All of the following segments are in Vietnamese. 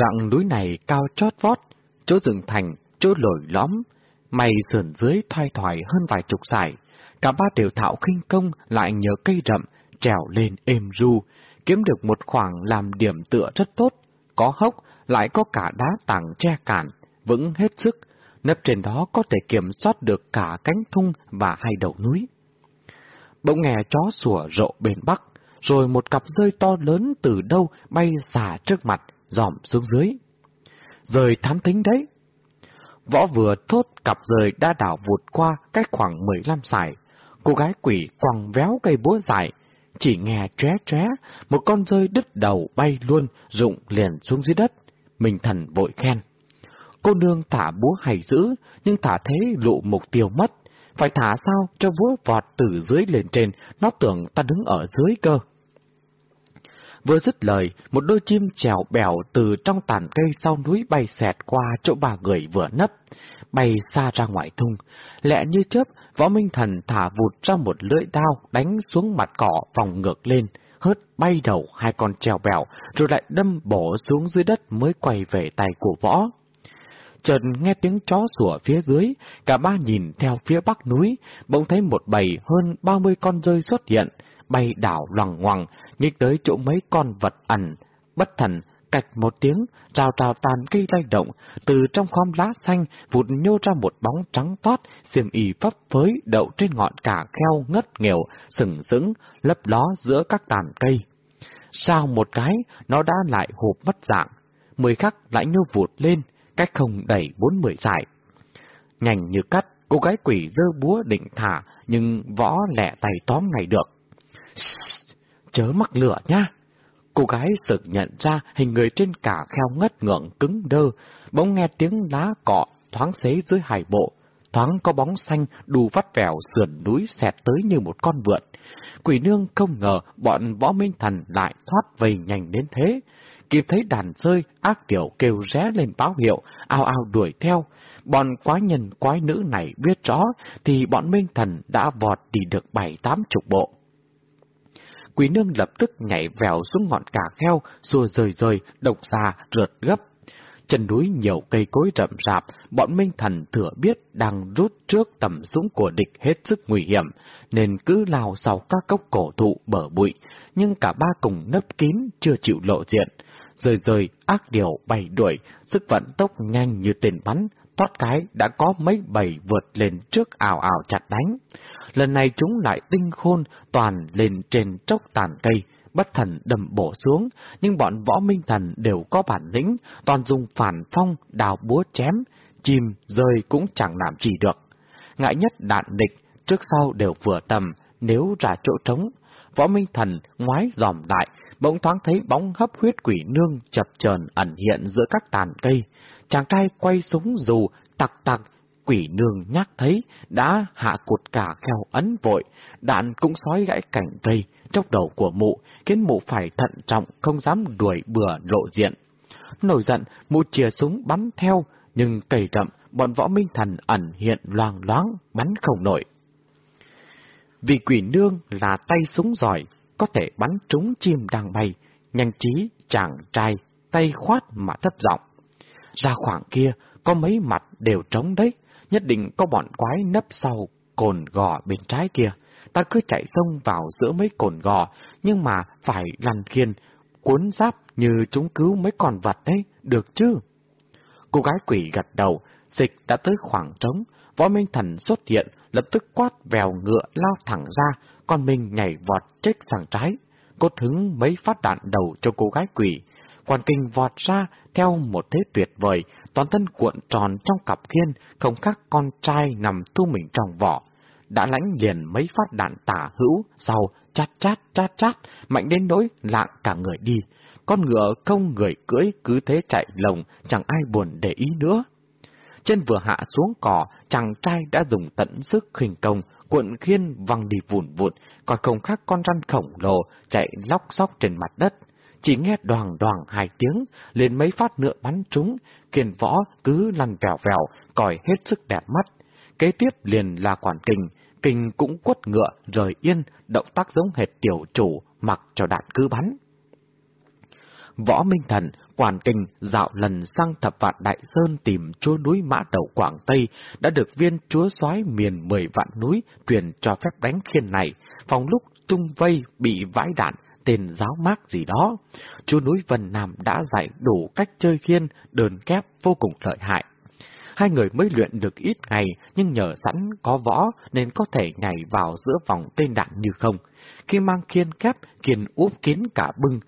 Rặng núi này cao chót vót, chỗ rừng thành, chỗ lồi lõm, mày sườn dưới thoai thoải hơn vài chục sải. Cả ba đều thạo khinh công lại nhờ cây rậm, trèo lên êm ru, kiếm được một khoảng làm điểm tựa rất tốt, có hốc, lại có cả đá tảng che cản, vững hết sức, nấp trên đó có thể kiểm soát được cả cánh thung và hai đầu núi. Bỗng nghe chó sủa rộ bên bắc, rồi một cặp rơi to lớn từ đâu bay xả trước mặt, dòm xuống dưới. Rời thám tính đấy. Võ vừa thốt cặp rời đã đảo vụt qua cách khoảng 15 sải. Cô gái quỷ quăng véo cây búa dài, chỉ nghe tré tré, một con rơi đứt đầu bay luôn, rụng liền xuống dưới đất. Mình thần vội khen. Cô nương thả búa hay dữ, nhưng thả thế lụ mục tiêu mất. Phải thả sao cho búa vọt từ dưới lên trên, nó tưởng ta đứng ở dưới cơ. Vừa dứt lời, một đôi chim trèo bèo từ trong tàn cây sau núi bay xẹt qua chỗ ba người vừa nấp, bay xa ra ngoài thung. Lẹ như chớp, võ minh thần thả vụt ra một lưỡi đao đánh xuống mặt cỏ vòng ngược lên, hớt bay đầu hai con trèo bèo, rồi lại đâm bổ xuống dưới đất mới quay về tay của võ. Chợt nghe tiếng chó sủa phía dưới, cả ba nhìn theo phía bắc núi, bỗng thấy một bầy hơn ba mươi con rơi xuất hiện, bay đảo loằng ngoằng, nhích tới chỗ mấy con vật ẩn, bất thần, cạch một tiếng, rào rào tàn cây lay động, từ trong khóm lá xanh vụt nhô ra một bóng trắng toát, xiêm y phấp phới đậu trên ngọn cả kheo ngất nghèo, sừng sững, lấp ló giữa các tàn cây. sau một cái, nó đã lại hộp mất dạng, mười khắc lại nhô vụt lên, cách không đầy bốn mười dải. Nhanh như cắt, cô gái quỷ dơ búa định thả, nhưng võ lẹ tay tóm ngay được. Chớ mắc lửa nha! Cô gái sực nhận ra hình người trên cả kheo ngất ngượng cứng đơ, bỗng nghe tiếng lá cọ thoáng xế dưới hải bộ, thoáng có bóng xanh đù vắt vẻo sườn núi xẹt tới như một con vượn. Quỷ nương không ngờ bọn võ minh thần lại thoát về nhanh đến thế. Kịp thấy đàn rơi, ác tiểu kêu ré lên báo hiệu, ao ao đuổi theo. Bọn quái nhân quái nữ này biết rõ, thì bọn minh thần đã vọt đi được bảy tám chục bộ. Quý nương lập tức nhảy vèo xuống ngọn cà kheo, xua rời rời, độc xa, rượt gấp. Chân núi nhiều cây cối rậm rạp, bọn Minh Thần thừa biết đang rút trước tầm súng của địch hết sức nguy hiểm, nên cứ lao sau các cốc cổ thụ bờ bụi, nhưng cả ba cùng nấp kín, chưa chịu lộ diện. Rời rời, ác điều bay đuổi, sức vận tốc nhanh như tên bắn, thoát cái đã có mấy bầy vượt lên trước ảo ảo chặt đánh lần này chúng lại tinh khôn toàn lên trên trốc tàn cây, bất thần đầm bổ xuống, nhưng bọn võ minh thần đều có bản lĩnh, toàn dùng phản phong đào búa chém, chim rơi cũng chẳng làm gì được. Ngại nhất đạn địch, trước sau đều vừa tầm, nếu ra chỗ trống. Võ Minh Thần ngoái dòm lại, bỗng thoáng thấy bóng hấp huyết quỷ nương chập chờn ẩn hiện giữa các tàn cây. Chàng trai quay súng dù, tặc tặc, Quỷ nương nhắc thấy, đã hạ cột cả kheo ấn vội, đạn cũng sói gãy cảnh cây, trong đầu của mụ, khiến mụ phải thận trọng, không dám đuổi bừa lộ diện. Nổi giận, mụ chìa súng bắn theo, nhưng cầy rậm, bọn võ minh thần ẩn hiện loang loáng, bắn không nổi. Vì quỷ nương là tay súng giỏi, có thể bắn trúng chim đang bay, nhanh trí, chàng trai, tay khoát mà thấp giọng. Ra khoảng kia, có mấy mặt đều trống đấy, nhất định có bọn quái nấp sau cồn gò bên trái kia. Ta cứ chạy sông vào giữa mấy cồn gò, nhưng mà phải lăn khiên, cuốn giáp như chúng cứu mấy con vật đấy, được chứ? Cô gái quỷ gật đầu, dịch đã tới khoảng trống, võ minh thần xuất hiện, lập tức quát vèo ngựa lao thẳng ra, con mình nhảy vọt chết sang trái. Cốt hứng mấy phát đạn đầu cho cô gái quỷ. Quan kinh vọt ra theo một thế tuyệt vời, toàn thân cuộn tròn trong cặp khiên, không khác con trai nằm thu mình trong vỏ. Đã lãnh liền mấy phát đạn tả hữu, sau chát chát chát chát, mạnh đến nỗi lạng cả người đi. Con ngựa không người cưỡi cứ thế chạy lồng, chẳng ai buồn để ý nữa. Chân vừa hạ xuống cỏ, chàng trai đã dùng tận sức khinh công, cuộn khiên văng đi vụn vụt, coi không khác con răn khổng lồ chạy lóc xóc trên mặt đất chỉ nghe đoàn đoàn hai tiếng, lên mấy phát nữa bắn trúng, kiền võ cứ lăn vèo vèo, còi hết sức đẹp mắt. Kế tiếp liền là quản kình, kình cũng quất ngựa, rời yên, động tác giống hệt tiểu chủ, mặc cho đạn cứ bắn. Võ Minh Thần Quản kinh dạo lần sang thập vạn Đại Sơn tìm chúa núi Mã Đầu Quảng Tây đã được viên chúa soái miền mười vạn núi truyền cho phép đánh khiên này, phòng lúc tung vây bị vãi đạn tên giáo mác gì đó. Chúa núi Vân Nam đã dạy đủ cách chơi khiên, đơn kép vô cùng lợi hại. Hai người mới luyện được ít ngày, nhưng nhờ sẵn có võ nên có thể nhảy vào giữa vòng tên đạn như không. Khi mang khiên kép, khiên úp kín cả bưng,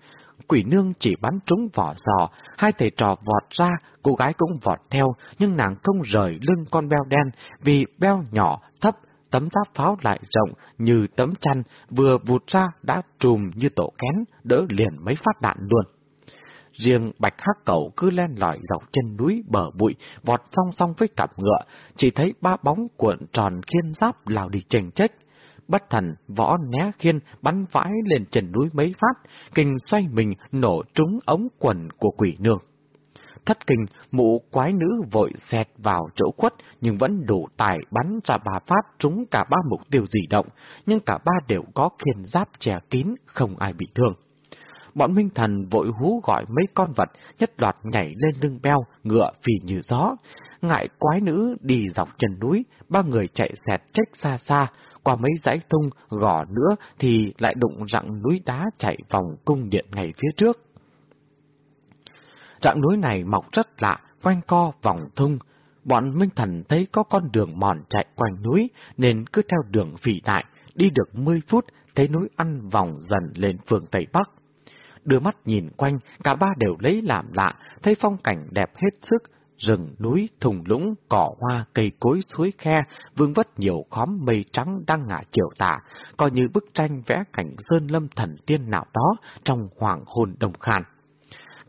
quỷ nương chỉ bắn trúng vỏ giò, hai thầy trò vọt ra, cô gái cũng vọt theo, nhưng nàng không rời lưng con beo đen, vì beo nhỏ, thấp, tấm giáp pháo lại rộng như tấm chăn, vừa vụt ra đã trùm như tổ kén, đỡ liền mấy phát đạn luôn. Riêng bạch hắc cầu cứ len lỏi dọc chân núi bờ bụi, vọt song song với cặp ngựa, chỉ thấy ba bóng cuộn tròn khiên giáp lao đi chênh chách. Bất thần, võ né khiên, bắn vãi lên trần núi mấy phát, kinh xoay mình nổ trúng ống quần của quỷ nương. Thất kinh, mụ quái nữ vội xẹt vào chỗ quất, nhưng vẫn đủ tài bắn ra ba phát trúng cả ba mục tiêu di động, nhưng cả ba đều có khiên giáp che kín, không ai bị thương bọn Minh Thần vội hú gọi mấy con vật, nhất loạt nhảy lên lưng beo, ngựa phì như gió. Ngại quái nữ đi dọc chân núi, ba người chạy xẹt trách xa xa, qua mấy dãy thung gò nữa thì lại đụng rặng núi đá chạy vòng cung điện ngày phía trước. Rặng núi này mọc rất lạ, quanh co vòng thung. Bọn Minh Thần thấy có con đường mòn chạy quanh núi, nên cứ theo đường phỉ đại, đi được 10 phút, thấy núi ăn vòng dần lên phường Tây Bắc đưa mắt nhìn quanh, cả ba đều lấy làm lạ, thấy phong cảnh đẹp hết sức, rừng, núi, thùng lũng, cỏ hoa, cây cối, suối khe, vương vất nhiều khóm mây trắng đang ngả chiều tả, coi như bức tranh vẽ cảnh sơn lâm thần tiên nào đó trong hoàng hôn đồng khan.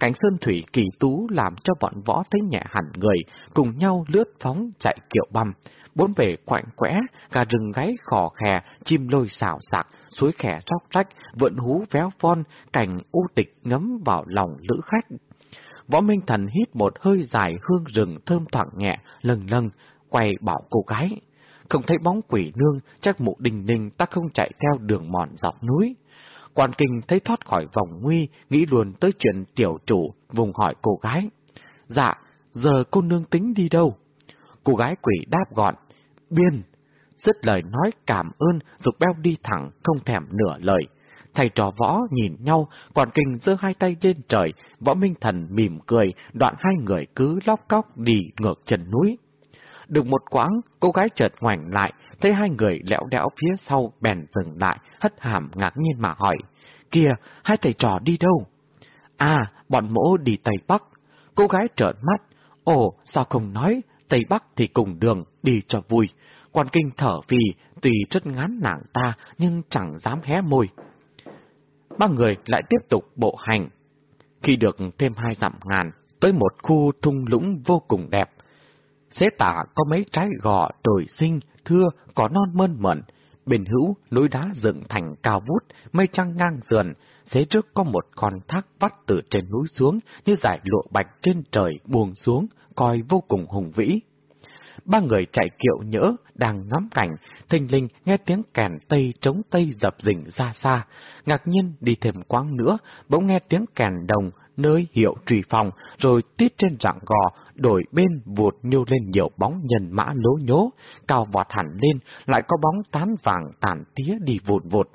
Cảnh sơn thủy kỳ tú làm cho bọn võ thấy nhẹ hẳn người, cùng nhau lướt phóng chạy kiệu băm, bốn bề quạnh quẽ, gà rừng gáy khò khè, chim lôi xào sạc, suối khè róc rách, vượn hú véo von, cảnh u tịch ngấm vào lòng lữ khách. Võ Minh Thần hít một hơi dài hương rừng thơm thoảng nhẹ, lần lần, quay bảo cô gái. Không thấy bóng quỷ nương, chắc mụ đình ninh ta không chạy theo đường mòn dọc núi. Quan kinh thấy thoát khỏi vòng nguy, nghĩ luôn tới chuyện tiểu chủ, vùng hỏi cô gái. Dạ, giờ cô nương tính đi đâu? Cô gái quỷ đáp gọn, biên, dứt lời nói cảm ơn, dục beo đi thẳng, không thèm nửa lời. Thầy trò võ nhìn nhau, còn kinh giơ hai tay lên trời, võ minh thần mỉm cười, đoạn hai người cứ lóc cóc đi ngược chân núi. Được một quãng, cô gái chợt ngoảnh lại, thấy hai người lẽo đẽo phía sau bèn dừng lại, hất hàm ngạc nhiên mà hỏi. Kìa, hai thầy trò đi đâu? À, bọn mỗ đi Tây Bắc. Cô gái trợn mắt. Ồ, sao không nói, Tây Bắc thì cùng đường, đi cho vui. Quan kinh thở vì, tùy rất ngán nàng ta, nhưng chẳng dám hé môi. Ba người lại tiếp tục bộ hành. Khi được thêm hai dặm ngàn, tới một khu thung lũng vô cùng đẹp. Xế tả có mấy trái gò đồi sinh, thưa, có non mơn mận. Bên hữu, núi đá dựng thành cao vút, mây trăng ngang sườn. Xế trước có một con thác vắt từ trên núi xuống, như dải lụa bạch trên trời buông xuống, coi vô cùng hùng vĩ ba người chạy kiệu nhỡ, đang ngắm cảnh, thình linh nghe tiếng kèn tây trống tây dập dình ra xa. Ngạc nhiên đi thêm quãng nữa, bỗng nghe tiếng kèn đồng, nơi hiệu trì phòng, rồi tít trên rạng gò, đổi bên vụt nhô lên nhiều bóng nhân mã lố nhố, cao vọt hẳn lên, lại có bóng tán vàng tàn tía đi vụt vụt.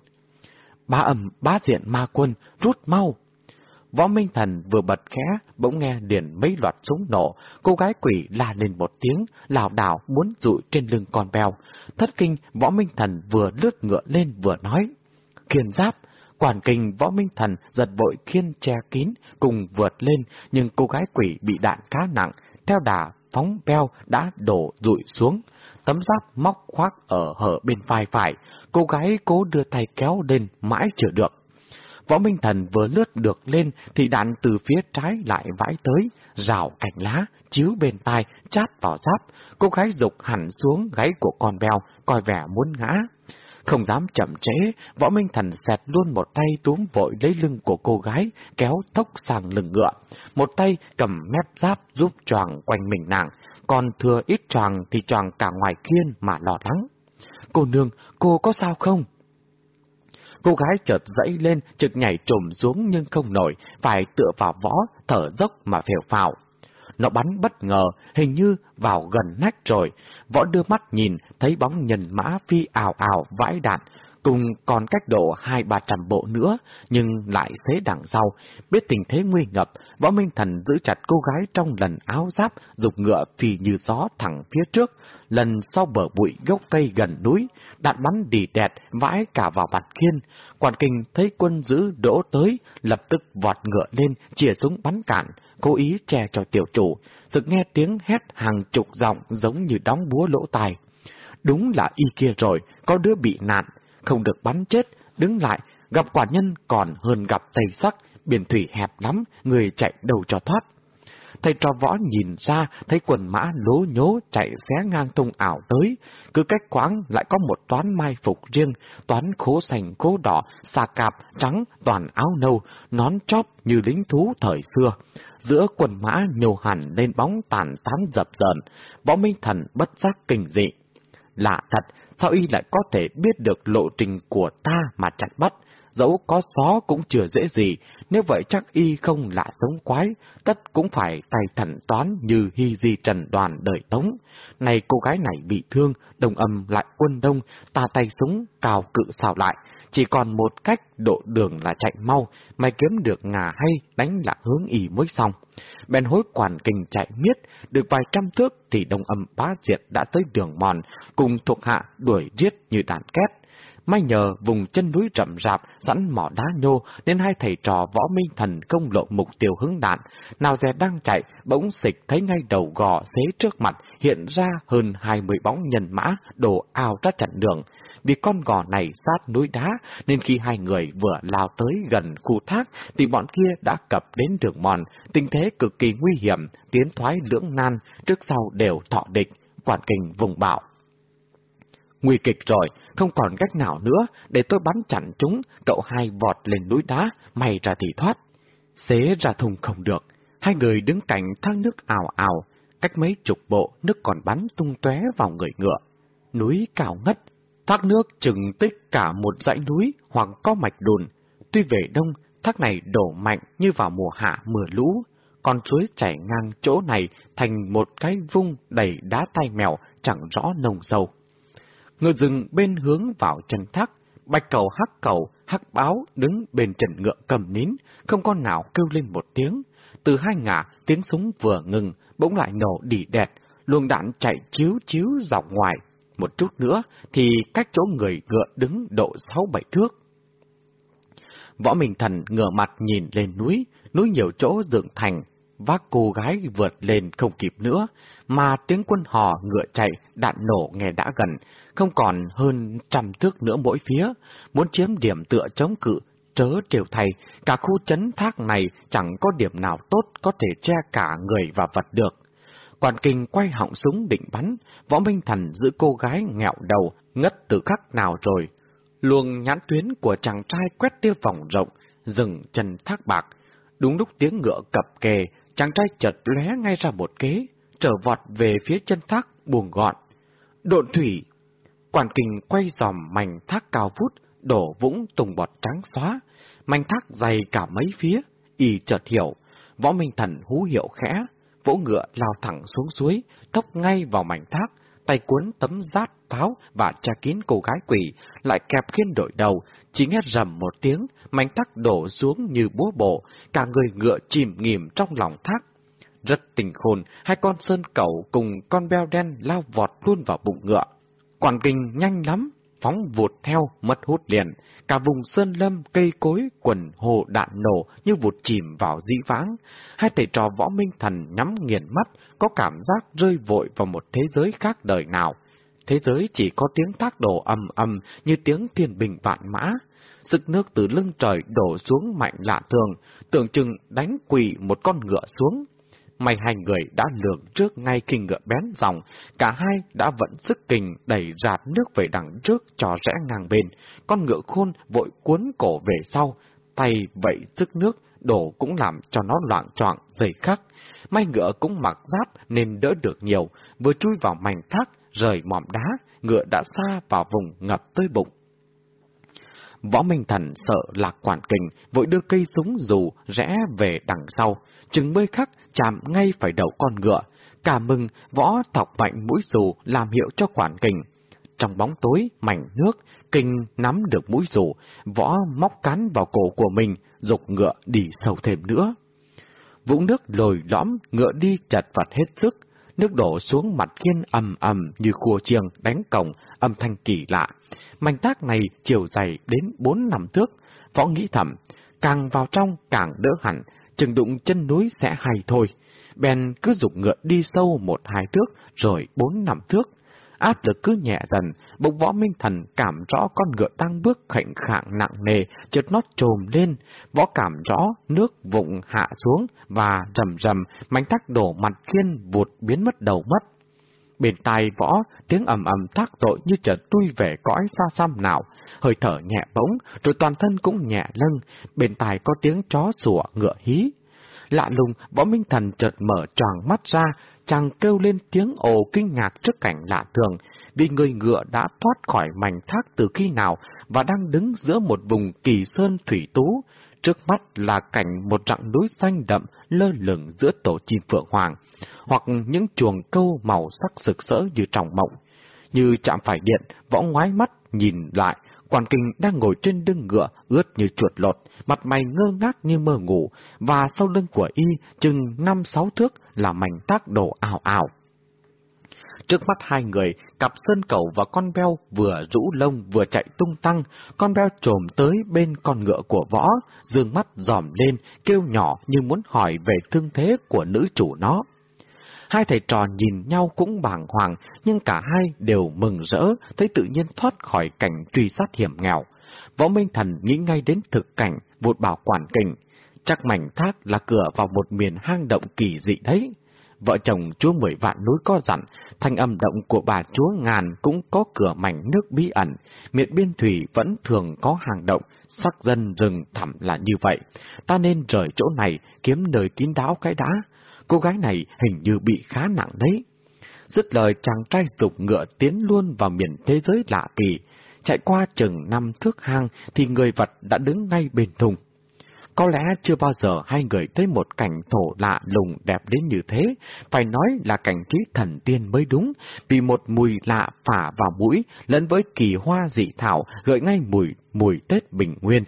Ba ầm, ba diện ma quân, rút mau, Võ Minh Thần vừa bật khẽ, bỗng nghe điện mấy loạt súng nổ, cô gái quỷ la lên một tiếng, lảo đảo muốn rụi trên lưng con bèo. Thất kinh, Võ Minh Thần vừa lướt ngựa lên vừa nói. Khiên giáp, quản kinh Võ Minh Thần giật vội khiên che kín, cùng vượt lên, nhưng cô gái quỷ bị đạn khá nặng, theo đà phóng beo đã đổ rụi xuống. Tấm giáp móc khoác ở hở bên vai phải, cô gái cố đưa tay kéo lên mãi chưa được. Võ Minh Thần vừa lướt được lên thì đạn từ phía trái lại vãi tới, rào cành lá, chiếu bên tai, chát vào giáp. Cô gái dục hẳn xuống gáy của con bèo, coi vẻ muốn ngã. Không dám chậm trễ, võ minh thần xẹt luôn một tay túm vội lấy lưng của cô gái, kéo tốc sang lưng ngựa. Một tay cầm mép giáp giúp choàng quanh mình nàng, còn thừa ít choàng thì choàng cả ngoài kiên mà lo lắng. Cô nương, cô có sao không? Cô gái chợt dãy lên, trực nhảy trùm xuống nhưng không nổi, phải tựa vào võ, thở dốc mà phèo phào. Nó bắn bất ngờ, hình như vào gần nách rồi. Võ đưa mắt nhìn, thấy bóng nhân mã phi ảo ảo vãi đạn, cùng còn cách độ hai ba trăm bộ nữa, nhưng lại xế đằng sau. Biết tình thế nguy ngập, võ minh thần giữ chặt cô gái trong lần áo giáp, dục ngựa phi như gió thẳng phía trước, lần sau bờ bụi gốc cây gần núi, đạn bắn đi đẹt, vãi cả vào mặt kiên. Quản kinh thấy quân giữ đỗ tới, lập tức vọt ngựa lên, chìa súng bắn cản, cố ý che cho tiểu chủ, sự nghe tiếng hét hàng chục giọng giống như đóng búa lỗ tai. Đúng là y kia rồi, có đứa bị nạn, không được bắn chết, đứng lại, gặp quả nhân còn hơn gặp tây sắc, biển thủy hẹp lắm, người chạy đầu cho thoát. Thầy trò võ nhìn ra, thấy quần mã lố nhố chạy xé ngang tung ảo tới, cứ cách quáng lại có một toán mai phục riêng, toán khố sành khố đỏ, xà cạp, trắng, toàn áo nâu, nón chóp như lính thú thời xưa. Giữa quần mã nhô hẳn lên bóng tàn tán dập dờn, võ minh thần bất giác kinh dị. Lạ thật, sao y lại có thể biết được lộ trình của ta mà chặt bắt? Dẫu có xó cũng chưa dễ gì, nếu vậy chắc y không lạ sống quái, tất cũng phải tài thần toán như hy di trần đoàn đời tống. Này cô gái này bị thương, đồng âm lại quân đông, ta tay súng, cào cự xào lại, chỉ còn một cách độ đường là chạy mau, mày kiếm được ngà hay đánh lạc hướng y mới xong. Bèn hối quản kinh chạy miết, được vài trăm thước thì đồng âm bá diệt đã tới đường mòn, cùng thuộc hạ đuổi giết như đàn két. May nhờ vùng chân núi rậm rạp, sẵn mỏ đá nhô, nên hai thầy trò võ minh thần công lộ mục tiêu hướng đạn. Nào dè đang chạy, bỗng xịch thấy ngay đầu gò xế trước mặt, hiện ra hơn hai mươi bóng nhân mã, đổ ao ra chặn đường. Vì con gò này sát núi đá, nên khi hai người vừa lao tới gần khu thác, thì bọn kia đã cập đến đường mòn, tình thế cực kỳ nguy hiểm, tiến thoái lưỡng nan, trước sau đều thọ địch, quản kình vùng bạo. Nguy kịch rồi, không còn cách nào nữa, để tôi bắn chặn chúng, cậu hai vọt lên núi đá, may ra thì thoát. Xế ra thùng không được, hai người đứng cạnh thác nước ảo ảo, cách mấy chục bộ nước còn bắn tung tóe vào người ngựa. Núi cao ngất, thác nước chừng tích cả một dãy núi hoặc có mạch đùn. Tuy về đông, thác này đổ mạnh như vào mùa hạ mưa lũ, con suối chảy ngang chỗ này thành một cái vung đầy đá tai mèo chẳng rõ nồng sâu. Ngựa rừng bên hướng vào chân thác, bạch cầu hắc cầu, hắc báo đứng bên trần ngựa cầm nín, không con nào kêu lên một tiếng. Từ hai ngả, tiếng súng vừa ngừng, bỗng lại nổ đỉ đẹt, luồng đạn chạy chiếu chiếu dọc ngoài. Một chút nữa thì cách chỗ người ngựa đứng độ sáu bảy thước. Võ Minh Thần ngửa mặt nhìn lên núi, núi nhiều chỗ dựng thành, vác cô gái vượt lên không kịp nữa, mà tiếng quân hò ngựa chạy, đạn nổ nghe đã gần, không còn hơn trăm thước nữa mỗi phía, muốn chiếm điểm tựa chống cự, chớ triều thầy, cả khu chấn thác này chẳng có điểm nào tốt có thể che cả người và vật được. Quản kinh quay họng súng định bắn, võ minh thần giữ cô gái nghẹo đầu, ngất từ khắc nào rồi. Luồng nhãn tuyến của chàng trai quét tiêu vòng rộng, dừng chân thác bạc. Đúng lúc tiếng ngựa cập kề, chàng trai chợt lóe ngay ra một kế, trở vọt về phía chân thác buồn gọn. Độn thủy, quản kình quay dòm mảnh thác cao vút, đổ vũng tùng bọt trắng xóa, mảnh thác dày cả mấy phía, y chợt hiểu, võ minh thần hú hiệu khẽ, vỗ ngựa lao thẳng xuống suối, tốc ngay vào mảnh thác, tay cuốn tấm rát tháo và tra kín cô gái quỷ, lại kẹp khiên đội đầu, chỉ nghe rầm một tiếng, mảnh thác đổ xuống như búa bổ, cả người ngựa chìm nghỉm trong lòng thác. Rất tình khôn, hai con sơn cẩu cùng con beo đen lao vọt luôn vào bụng ngựa. Quản kinh nhanh lắm, phóng vụt theo, mất hút liền. Cả vùng sơn lâm, cây cối, quần hồ đạn nổ như vụt chìm vào dĩ vãng. Hai thầy trò võ minh thần nhắm nghiền mắt, có cảm giác rơi vội vào một thế giới khác đời nào. Thế giới chỉ có tiếng tác đổ ầm ầm như tiếng thiên bình vạn mã. Sức nước từ lưng trời đổ xuống mạnh lạ thường, tưởng chừng đánh quỳ một con ngựa xuống. May hai người đã lường trước ngay khi ngựa bén dòng, cả hai đã vận sức kình đẩy rạt nước về đằng trước cho rẽ ngang bên, con ngựa khôn vội cuốn cổ về sau, tay vậy sức nước đổ cũng làm cho nó loạn trọng dày khắc. May ngựa cũng mặc giáp nên đỡ được nhiều, vừa chui vào mảnh thác, rời mỏm đá, ngựa đã xa vào vùng ngập tới bụng. Võ Minh Thần sợ lạc quản kình, vội đưa cây súng dù rẽ về đằng sau, chừng mươi khắc chạm ngay phải đầu con ngựa. Cả mừng, võ thọc mạnh mũi dù làm hiệu cho quản kình. Trong bóng tối, mảnh nước, kinh nắm được mũi dù, võ móc cắn vào cổ của mình, dục ngựa đi sâu thêm nữa. Vũng nước lồi lõm, ngựa đi chặt vật hết sức, nước đổ xuống mặt khiên ầm ầm như cua chiêng đánh cổng, âm thanh kỳ lạ. Mảnh tác này chiều dày đến bốn năm thước, võ nghĩ thầm, càng vào trong càng đỡ hẳn, chừng đụng chân núi sẽ hay thôi. Bèn cứ dục ngựa đi sâu một hai thước, rồi bốn năm thước. Áp lực cứ nhẹ dần, bụng võ minh thần cảm rõ con ngựa đang bước khệnh khạng nặng nề, chợt nó trồm lên, võ cảm rõ nước vụng hạ xuống và rầm rầm, mảnh tắc đổ mặt khiên vụt biến mất đầu mất. Bên tai võ, tiếng ầm ầm thác dội như chợt tui về cõi xa xăm nào, hơi thở nhẹ bỗng, rồi toàn thân cũng nhẹ lưng, bên tai có tiếng chó sủa ngựa hí. Lạ lùng, võ minh thần chợt mở tròn mắt ra, chàng kêu lên tiếng ồ kinh ngạc trước cảnh lạ thường, vì người ngựa đã thoát khỏi mảnh thác từ khi nào và đang đứng giữa một vùng kỳ sơn thủy tú. Trước mắt là cảnh một rặng núi xanh đậm lơ lửng giữa tổ chim phượng hoàng, hoặc những chuồng câu màu sắc sực sỡ như trong mộng. Như chạm phải điện, võ ngoái mắt nhìn lại, Quản kinh đang ngồi trên lưng ngựa, ướt như chuột lột, mặt mày ngơ ngác như mơ ngủ, và sau lưng của y chừng năm sáu thước là mảnh tác đổ ảo ảo. Trước mắt hai người, cặp sơn cầu và con beo vừa rũ lông vừa chạy tung tăng, con beo trồm tới bên con ngựa của võ, dương mắt dòm lên, kêu nhỏ như muốn hỏi về thương thế của nữ chủ nó. Hai thầy trò nhìn nhau cũng bàng hoàng, nhưng cả hai đều mừng rỡ, thấy tự nhiên thoát khỏi cảnh truy sát hiểm nghèo. Võ Minh Thần nghĩ ngay đến thực cảnh, vụt bảo quản kình. Chắc mảnh thác là cửa vào một miền hang động kỳ dị đấy. Vợ chồng chúa mười vạn núi có dặn, thanh âm động của bà chúa ngàn cũng có cửa mảnh nước bí ẩn, miệng biên thủy vẫn thường có hàng động, sắc dân rừng thẳm là như vậy. Ta nên rời chỗ này, kiếm nơi kín đáo cái đá. Cô gái này hình như bị khá nặng đấy. Dứt lời chàng trai dục ngựa tiến luôn vào miền thế giới lạ kỳ. Chạy qua chừng năm thước hang thì người vật đã đứng ngay bên thùng. Có lẽ chưa bao giờ hai người thấy một cảnh thổ lạ lùng đẹp đến như thế, phải nói là cảnh trí thần tiên mới đúng, vì một mùi lạ phả vào mũi lẫn với kỳ hoa dị thảo gợi ngay mùi mùi Tết Bình Nguyên.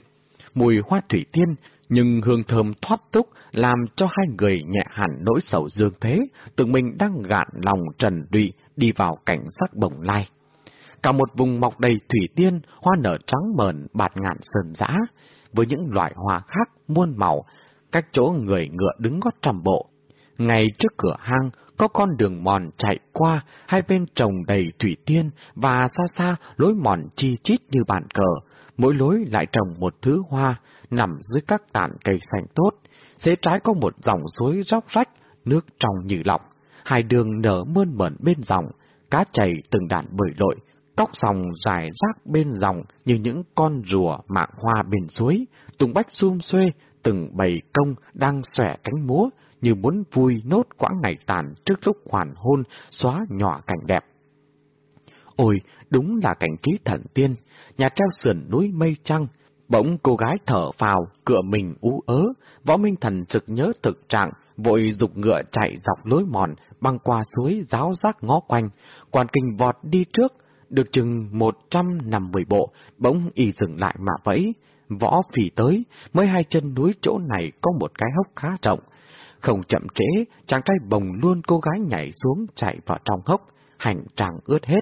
Mùi hoa thủy tiên, nhưng hương thơm thoát túc làm cho hai người nhẹ hẳn nỗi sầu dương thế, tự mình đang gạn lòng trần đụy đi vào cảnh sắc bồng lai. Cả một vùng mọc đầy thủy tiên, hoa nở trắng mờn bạt ngạn sơn giã, với những loại hoa khác muôn màu, cách chỗ người ngựa đứng gót trăm bộ. Ngay trước cửa hang, có con đường mòn chạy qua, hai bên trồng đầy thủy tiên, và xa xa lối mòn chi chít như bàn cờ, mỗi lối lại trồng một thứ hoa, nằm dưới các tàn cây xanh tốt. Xế trái có một dòng suối róc rách, nước trong như lọc. Hai đường nở mơn mởn bên dòng, cá chảy từng đàn bơi lội, cóc sòng dài rác bên dòng như những con rùa mạng hoa bên suối, tùng bách xum xuê, từng bầy công đang xòe cánh múa, như muốn vui nốt quãng ngày tàn trước lúc hoàn hôn, xóa nhỏ cảnh đẹp. Ôi, đúng là cảnh trí thần tiên, nhà treo sườn núi mây trăng, bỗng cô gái thở phào, cựa mình ú ớ, võ minh thần trực nhớ thực trạng, vội dục ngựa chạy dọc lối mòn, băng qua suối giáo giác ngó quanh, quan kinh vọt đi trước, được chừng một trăm năm mười bộ, bỗng y dừng lại mà vẫy, võ phì tới, mới hai chân núi chỗ này có một cái hốc khá rộng. Không chậm trễ, chàng trai bồng luôn cô gái nhảy xuống chạy vào trong hốc, hành tràng ướt hết.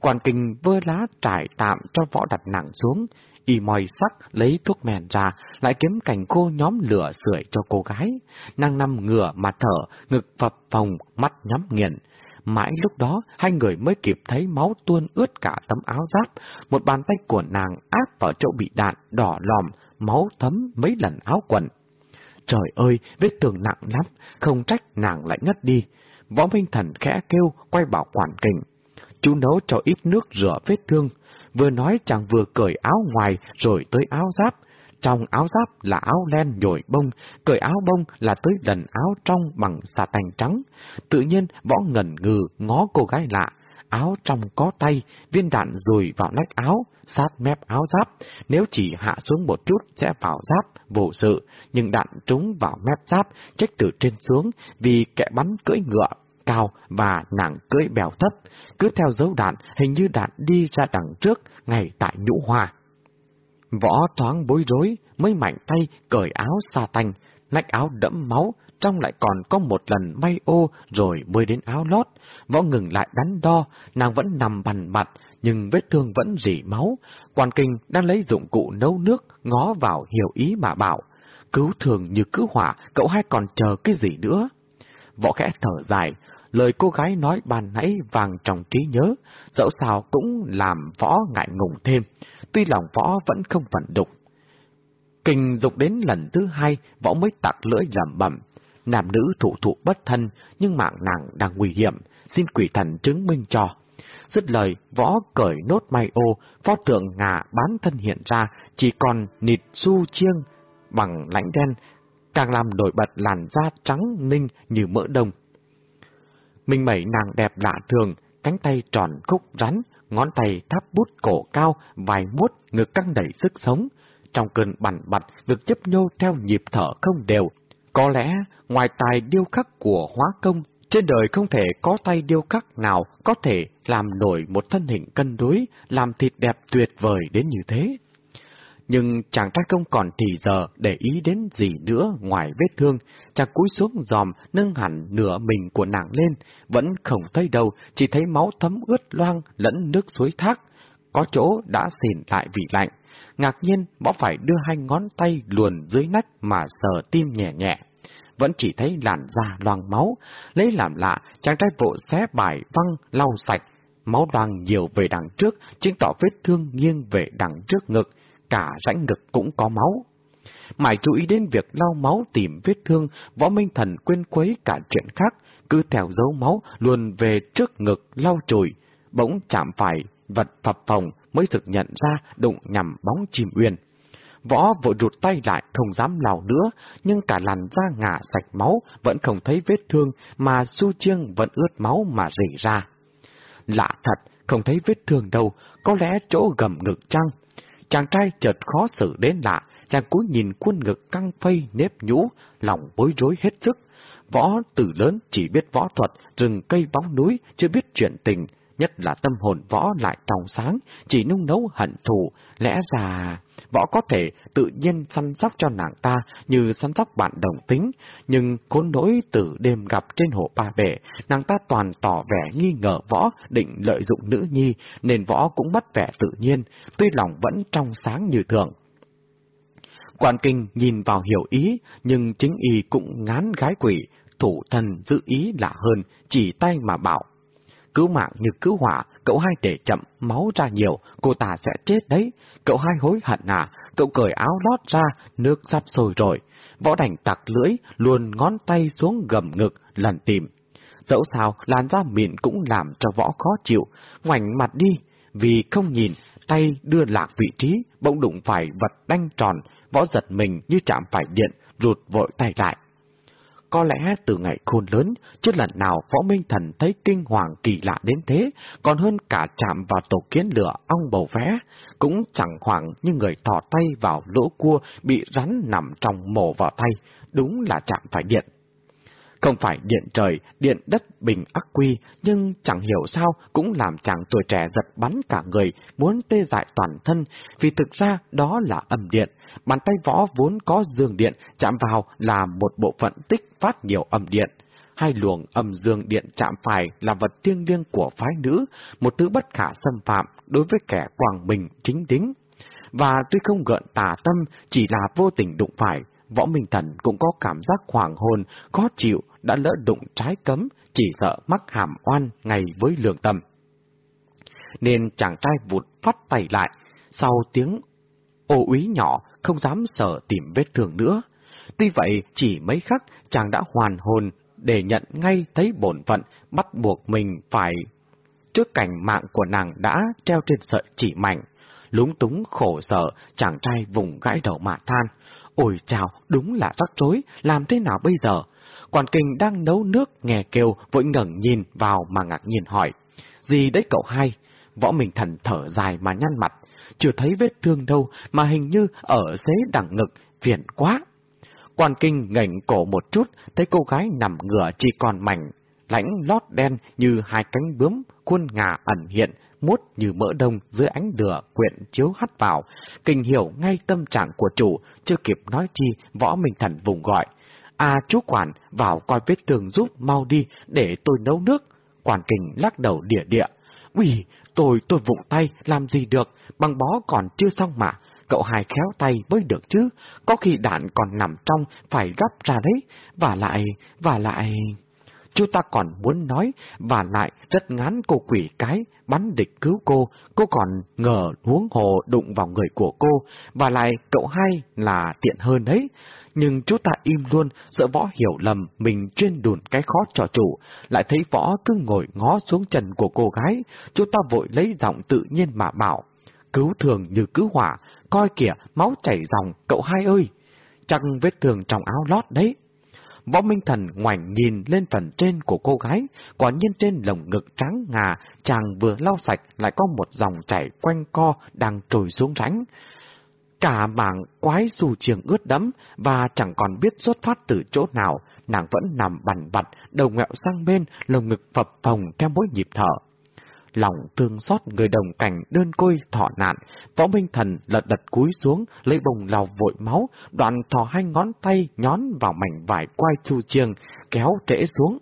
Quan kinh vơ lá trải tạm cho võ đặt nặng xuống, y mòi sắc lấy thuốc mèn ra, lại kiếm cảnh cô nhóm lửa sưởi cho cô gái. Nàng nằm ngửa mà thở, ngực phập phồng, mắt nhắm nghiền. Mãi lúc đó, hai người mới kịp thấy máu tuôn ướt cả tấm áo giáp, một bàn tay của nàng áp vào chỗ bị đạn, đỏ lòm, máu thấm mấy lần áo quần. Trời ơi, vết thương nặng lắm, không trách nàng lại ngất đi. Võ Minh Thần khẽ kêu, quay bảo quản kình. Chú nấu cho ít nước rửa vết thương. Vừa nói chàng vừa cởi áo ngoài rồi tới áo giáp. Trong áo giáp là áo len nhồi bông, cởi áo bông là tới lần áo trong bằng xà tành trắng. Tự nhiên võ ngẩn ngừ ngó cô gái lạ. áo trong có tay, viên đạn rùi vào nách áo, sát mép áo giáp, nếu chỉ hạ xuống một chút sẽ vào giáp, vô sự, nhưng đạn trúng vào mép giáp, trách từ trên xuống vì kẻ bắn cưỡi ngựa, cao và nàng cưỡi bèo thấp, cứ theo dấu đạn, hình như đạn đi ra đằng trước, ngay tại nhũ hoa. Võ thoáng bối rối, mới mạnh tay cởi áo xa tanh, nách áo đẫm máu, trong lại còn có một lần may ô rồi mới đến áo lót. Võ ngừng lại đắn đo, nàng vẫn nằm bằn mặt, nhưng vết thương vẫn rỉ máu. Quan kinh đang lấy dụng cụ nấu nước, ngó vào hiểu ý mà bảo. Cứu thường như cứu hỏa, cậu hai còn chờ cái gì nữa? Võ khẽ thở dài, lời cô gái nói bàn nãy vàng trong trí nhớ, dẫu sao cũng làm võ ngại ngùng thêm, tuy lòng võ vẫn không vận đục. Kinh dục đến lần thứ hai, võ mới tặc lưỡi làm bẩm. Nam nữ thủ thụ bất thân, nhưng mạng nàng đang nguy hiểm, xin quỷ thần chứng minh cho. Dứt lời, võ cởi nốt mai ô, pho tượng ngà bán thân hiện ra, chỉ còn nịt su chiêng bằng lãnh đen, càng làm nổi bật làn da trắng ninh như mỡ đông. Minh mẩy nàng đẹp lạ thường, cánh tay tròn khúc rắn, ngón tay tháp bút cổ cao, vài muốt, ngực căng đẩy sức sống. Trong cơn bằn bặt, ngực chấp nhô theo nhịp thở không đều. Có lẽ, ngoài tài điêu khắc của hóa công, trên đời không thể có tay điêu khắc nào có thể làm nổi một thân hình cân đối, làm thịt đẹp tuyệt vời đến như thế. Nhưng chàng trai không còn thì giờ để ý đến gì nữa ngoài vết thương, chàng cúi xuống giòm nâng hẳn nửa mình của nàng lên, vẫn không thấy đâu, chỉ thấy máu thấm ướt loang lẫn nước suối thác. Có chỗ đã xỉn lại vì lạnh. Ngạc nhiên, bỏ phải đưa hai ngón tay luồn dưới nách mà sờ tim nhẹ nhẹ. Vẫn chỉ thấy làn da loang máu, lấy làm lạ, chàng trai vội xé bài văng lau sạch, máu loang nhiều về đằng trước, chứng tỏ vết thương nghiêng về đằng trước ngực, cả rãnh ngực cũng có máu. Mãi chú ý đến việc lau máu tìm vết thương, võ minh thần quên quấy cả chuyện khác, cứ theo dấu máu luôn về trước ngực lau chùi, bỗng chạm phải vật phập phòng mới thực nhận ra đụng nhằm bóng chim uyên. Võ vội rụt tay lại không dám lau nữa, nhưng cả làn da ngả sạch máu vẫn không thấy vết thương mà su chiêng vẫn ướt máu mà rỉ ra. Lạ thật, không thấy vết thương đâu, có lẽ chỗ gầm ngực chăng? Chàng trai chợt khó xử đến lạ, chàng cúi nhìn quân ngực căng phây nếp nhũ, lòng bối rối hết sức. Võ từ lớn chỉ biết võ thuật, rừng cây bóng núi, chưa biết chuyện tình, nhất là tâm hồn võ lại trong sáng, chỉ nung nấu hận thù, lẽ ra võ có thể tự nhiên săn sóc cho nàng ta như săn sóc bạn đồng tính, nhưng khốn nỗi từ đêm gặp trên hồ ba bể, nàng ta toàn tỏ vẻ nghi ngờ võ định lợi dụng nữ nhi, nên võ cũng mất vẻ tự nhiên, tuy lòng vẫn trong sáng như thường. Quan kinh nhìn vào hiểu ý, nhưng chính y cũng ngán gái quỷ, thủ thần giữ ý lạ hơn, chỉ tay mà bảo cứu mạng như cứu hỏa, cậu hai để chậm, máu ra nhiều, cô ta sẽ chết đấy. Cậu hai hối hận à, cậu cởi áo lót ra, nước sắp sôi rồi. Võ đành tặc lưỡi, luôn ngón tay xuống gầm ngực, lần tìm. Dẫu sao, làn da mịn cũng làm cho võ khó chịu, ngoảnh mặt đi, vì không nhìn, tay đưa lạc vị trí, bỗng đụng phải vật đanh tròn, võ giật mình như chạm phải điện, rụt vội tay lại. Có lẽ từ ngày khôn lớn, chưa lần nào Võ Minh Thần thấy kinh hoàng kỳ lạ đến thế, còn hơn cả chạm vào tổ kiến lửa ong bầu vé, cũng chẳng hoảng như người thỏ tay vào lỗ cua bị rắn nằm trong mổ vào tay, đúng là chạm phải điện. Không phải điện trời, điện đất bình ắc quy, nhưng chẳng hiểu sao cũng làm chàng tuổi trẻ giật bắn cả người, muốn tê dại toàn thân, vì thực ra đó là âm điện. Bàn tay võ vốn có dương điện, chạm vào là một bộ phận tích phát nhiều âm điện. Hai luồng âm dương điện chạm phải là vật thiêng liêng của phái nữ, một thứ bất khả xâm phạm đối với kẻ quảng bình chính đính. Và tuy không gợn tà tâm, chỉ là vô tình đụng phải, Võ Minh Thần cũng có cảm giác hoàng hồn, khó chịu, đã lỡ đụng trái cấm, chỉ sợ mắc hàm oan ngay với lương tâm. Nên chàng trai vụt phát tay lại, sau tiếng ô úy nhỏ, không dám sợ tìm vết thương nữa. Tuy vậy, chỉ mấy khắc chàng đã hoàn hồn để nhận ngay thấy bổn phận bắt buộc mình phải trước cảnh mạng của nàng đã treo trên sợi chỉ mạnh. Lúng túng khổ sở, chàng trai vùng gãi đầu mà than. Ôi chào, đúng là rắc rối, làm thế nào bây giờ? Quản kinh đang nấu nước nghe kêu, vội ngẩng nhìn vào mà ngạc nhiên hỏi. Gì đấy cậu hai? Võ Minh Thần thở dài mà nhăn mặt. Chưa thấy vết thương đâu mà hình như ở xế đằng ngực, phiền quá. Quan kinh ngẩng cổ một chút, thấy cô gái nằm ngửa chỉ còn mảnh, lãnh lót đen như hai cánh bướm, khuôn ngà ẩn hiện, muốt như mỡ đông dưới ánh lửa quyện chiếu hắt vào. Kinh hiểu ngay tâm trạng của chủ, chưa kịp nói chi, võ minh thần vùng gọi. À chú quản, vào coi vết thương giúp mau đi, để tôi nấu nước. Quản kinh lắc đầu địa địa. Ui, tôi, tôi vụng tay, làm gì được, băng bó còn chưa xong mà. Cậu hai khéo tay mới được chứ, có khi đạn còn nằm trong, phải gấp ra đấy. Và lại, và lại... Chú ta còn muốn nói, và lại rất ngán cô quỷ cái, bắn địch cứu cô, cô còn ngờ huống hồ đụng vào người của cô, và lại cậu hai là tiện hơn đấy. Nhưng chú ta im luôn, sợ võ hiểu lầm mình chuyên đùn cái khó cho chủ, lại thấy võ cứ ngồi ngó xuống trần của cô gái, chú ta vội lấy giọng tự nhiên mà bảo, cứu thường như cứu hỏa, coi kìa, máu chảy dòng, cậu hai ơi! Chắc vết thương trong áo lót đấy. Võ Minh Thần ngoảnh nhìn lên phần trên của cô gái, quả nhiên trên lồng ngực trắng ngà, chàng vừa lau sạch lại có một dòng chảy quanh co đang trồi xuống rãnh. Cả mảng quái dù trường ướt đẫm và chẳng còn biết xuất phát từ chỗ nào, nàng vẫn nằm bằn bặt, đầu ngẹo sang bên, lồng ngực phập phồng theo mỗi nhịp thở lòng thương xót người đồng cảnh đơn côi thọ nạn, võ minh thần lật đật cúi xuống, lấy bồng lào vội máu, đoạn thò hai ngón tay nhón vào mảnh vải quai chu chiêng, kéo trễ xuống.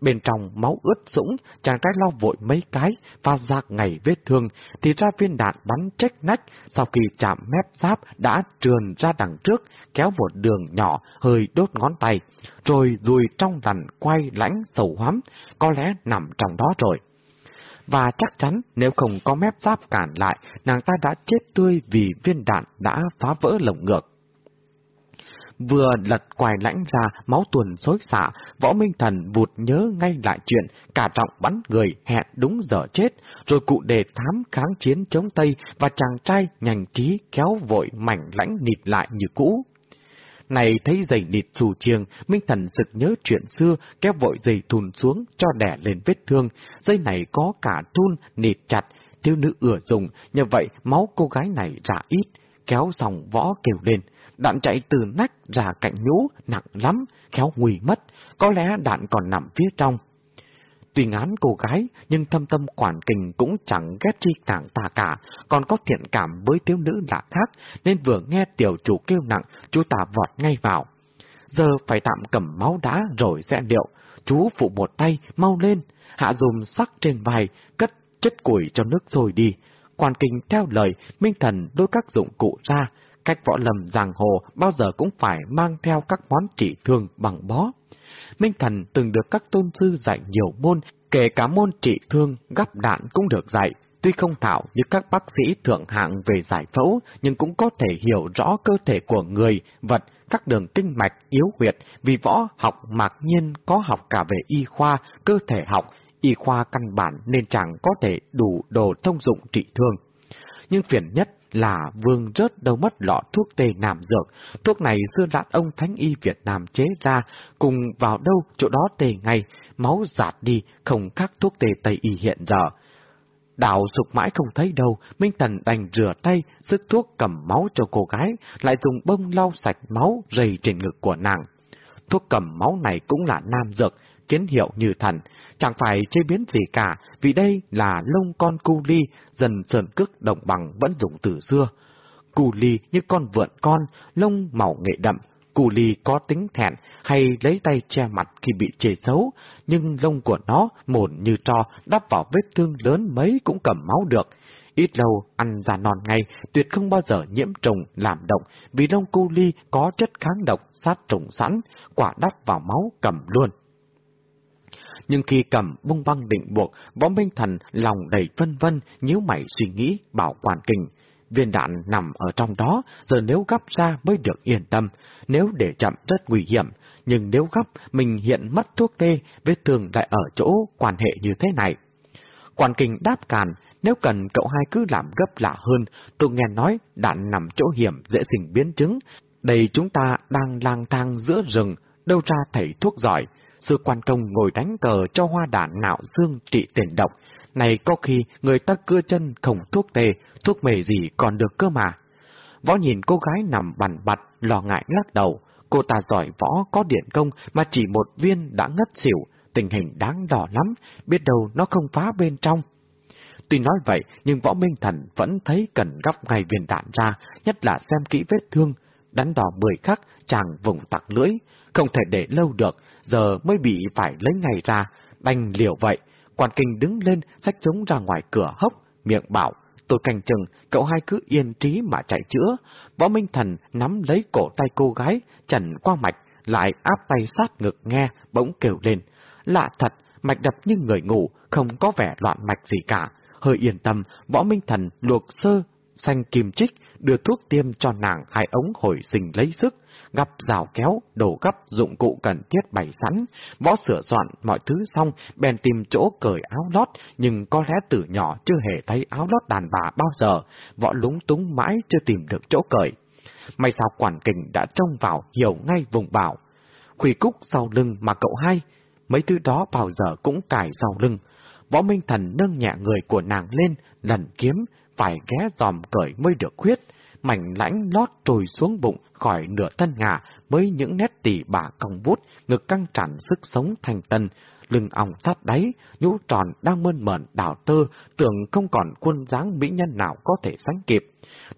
Bên trong máu ướt sũng, chàng trai lo vội mấy cái, và giạc ngày vết thương, thì ra viên đạn bắn trách nách, sau khi chạm mép giáp đã trườn ra đằng trước, kéo một đường nhỏ, hơi đốt ngón tay, rồi rùi trong lằn quay lãnh sầu hoắm, có lẽ nằm trong đó rồi và chắc chắn nếu không có mép giáp cản lại, nàng ta đã chết tươi vì viên đạn đã phá vỡ lồng ngược. Vừa lật quài lãnh ra, máu tuần xối xả võ minh thần vụt nhớ ngay lại chuyện, cả trọng bắn người hẹn đúng giờ chết, rồi cụ đề thám kháng chiến chống Tây và chàng trai nhành trí kéo vội mảnh lãnh nịt lại như cũ. Này thấy giày nịt xù chiêng, Minh Thần sực nhớ chuyện xưa, kéo vội giày thùn xuống cho đẻ lên vết thương. Dây này có cả thun, nịt chặt, thiếu nữ ửa dùng, như vậy máu cô gái này ra ít, kéo dòng võ kêu lên. Đạn chạy từ nách ra cạnh nhũ, nặng lắm, khéo nguy mất, có lẽ đạn còn nằm phía trong. Tuy ngán cô gái, nhưng thâm tâm quản kình cũng chẳng ghét chi nàng ta cả, còn có thiện cảm với thiếu nữ lạ khác, nên vừa nghe tiểu chủ kêu nặng, chú ta vọt ngay vào. Giờ phải tạm cầm máu đá rồi sẽ điệu, chú phụ một tay, mau lên, hạ dùm sắc trên vai, cất chất củi cho nước rồi đi. quản kinh theo lời, Minh Thần đôi các dụng cụ ra, cách võ lầm giang hồ bao giờ cũng phải mang theo các món trị thương bằng bó. Minh Thần từng được các tôn sư dạy nhiều môn, kể cả môn trị thương, gắp đạn cũng được dạy. Tuy không thạo như các bác sĩ thượng hạng về giải phẫu, nhưng cũng có thể hiểu rõ cơ thể của người, vật, các đường kinh mạch, yếu huyệt, vì võ học mạc nhiên có học cả về y khoa, cơ thể học, y khoa căn bản nên chẳng có thể đủ đồ thông dụng trị thương. Nhưng phiền nhất là vương rớt đâu mất lọ thuốc tê nam dược. Thuốc này xưa rạn ông Thánh Y Việt Nam chế ra, cùng vào đâu chỗ đó tê ngay, máu giạt đi, không khác thuốc tê Tây Y hiện giờ. Đào sụp mãi không thấy đâu, Minh Tần đành rửa tay, sức thuốc cầm máu cho cô gái, lại dùng bông lau sạch máu rầy trên ngực của nàng. Thuốc cầm máu này cũng là nam dược, kiến hiệu như thần, chẳng phải chế biến gì cả, vì đây là lông con cu ly, dần sơn cước đồng bằng vẫn dùng từ xưa. Cù ly như con vượn con, lông màu nghệ đậm, cù ly có tính thẹn hay lấy tay che mặt khi bị chê xấu, nhưng lông của nó mồn như tro đắp vào vết thương lớn mấy cũng cầm máu được. Ít lâu, ăn ra non ngay, tuyệt không bao giờ nhiễm trùng, làm động, vì lông cu ly có chất kháng độc, sát trùng sẵn, quả đắp vào máu cầm luôn nhưng khi cầm bung băng định buộc, võ minh thần lòng đầy vân vân, nhíu mày suy nghĩ, bảo quản kình. Viên đạn nằm ở trong đó, giờ nếu gấp ra mới được yên tâm, nếu để chậm rất nguy hiểm, nhưng nếu gấp, mình hiện mất thuốc tê, vết thương lại ở chỗ quan hệ như thế này. Quản kình đáp càn, nếu cần cậu hai cứ làm gấp lạ hơn, tôi nghe nói đạn nằm chỗ hiểm dễ sinh biến chứng. Đây chúng ta đang lang thang giữa rừng, đâu ra thầy thuốc giỏi, Sư quan công ngồi đánh cờ cho hoa đạn nạo xương trị tiền độc, Này có khi người ta cưa chân không thuốc tê, thuốc mề gì còn được cơ mà. Võ nhìn cô gái nằm bằn bặt, lo ngại lắc đầu. Cô ta giỏi võ có điện công mà chỉ một viên đã ngất xỉu, tình hình đáng đỏ lắm, biết đâu nó không phá bên trong. Tuy nói vậy, nhưng võ minh thần vẫn thấy cần gấp ngay viên đạn ra, nhất là xem kỹ vết thương. Đắn đỏ mười khắc, chàng vùng tặc lưỡi, không thể để lâu được, giờ mới bị phải lấy ngày ra, đành liều vậy. Quan kinh đứng lên, sách giống ra ngoài cửa hốc, miệng bảo, tôi canh chừng, cậu hai cứ yên trí mà chạy chữa. Võ Minh Thần nắm lấy cổ tay cô gái, trần qua mạch, lại áp tay sát ngực nghe, bỗng kêu lên. Lạ thật, mạch đập như người ngủ, không có vẻ loạn mạch gì cả. Hơi yên tâm, võ Minh Thần luộc sơ, xanh kim trích, đưa thuốc tiêm cho nàng hai ống hồi sinh lấy sức, gặp rào kéo, đổ gấp dụng cụ cần thiết bày sẵn, võ sửa soạn mọi thứ xong, bèn tìm chỗ cởi áo lót, nhưng có lẽ từ nhỏ chưa hề thấy áo lót đàn bà bao giờ, võ lúng túng mãi chưa tìm được chỗ cởi. May sao quản kình đã trông vào, hiểu ngay vùng bảo. Khủy cúc sau lưng mà cậu hai, mấy thứ đó bao giờ cũng cài sau lưng. Võ Minh Thần nâng nhẹ người của nàng lên, lần kiếm, phải ghé dòm cởi mới được khuyết mảnh lãnh lót trồi xuống bụng khỏi nửa thân ngà với những nét tỉ bả cong vút, ngực căng tràn sức sống thành tân, lưng ong thắt đáy, nhũ tròn đang mơn mởn đảo tơ, tưởng không còn quân dáng mỹ nhân nào có thể sánh kịp.